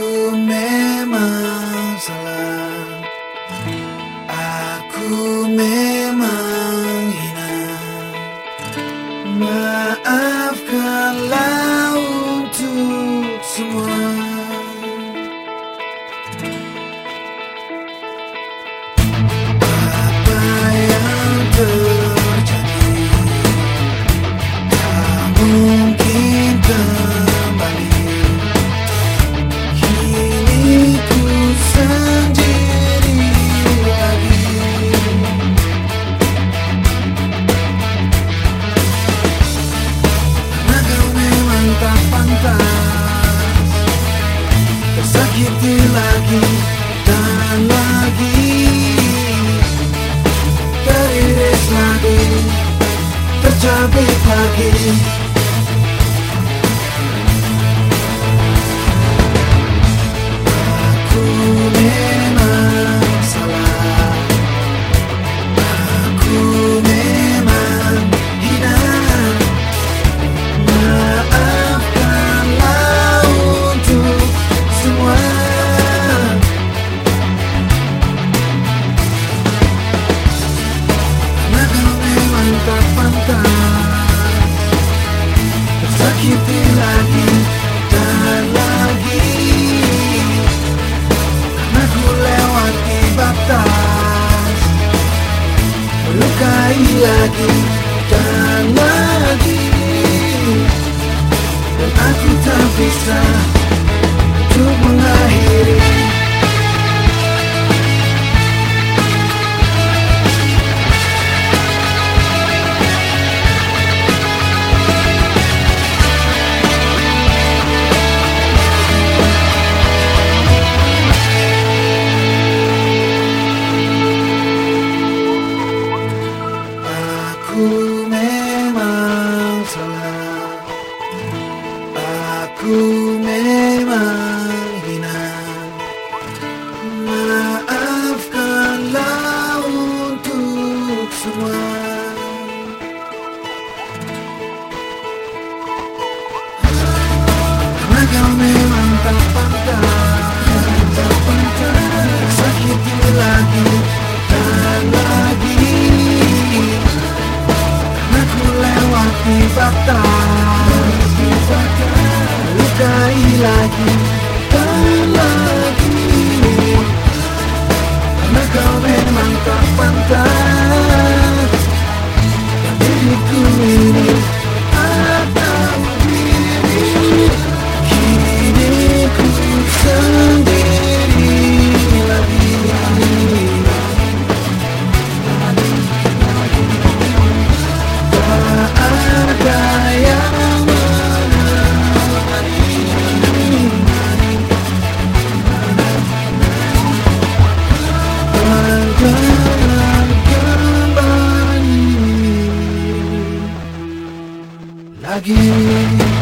you. Nanti lagi dan lagi. Teriris lagi Tercabik lagi. lagi dan lagi. Dan aku tak bisa untuk mengakhiri. Aku memang salah. Aku memang like you. again.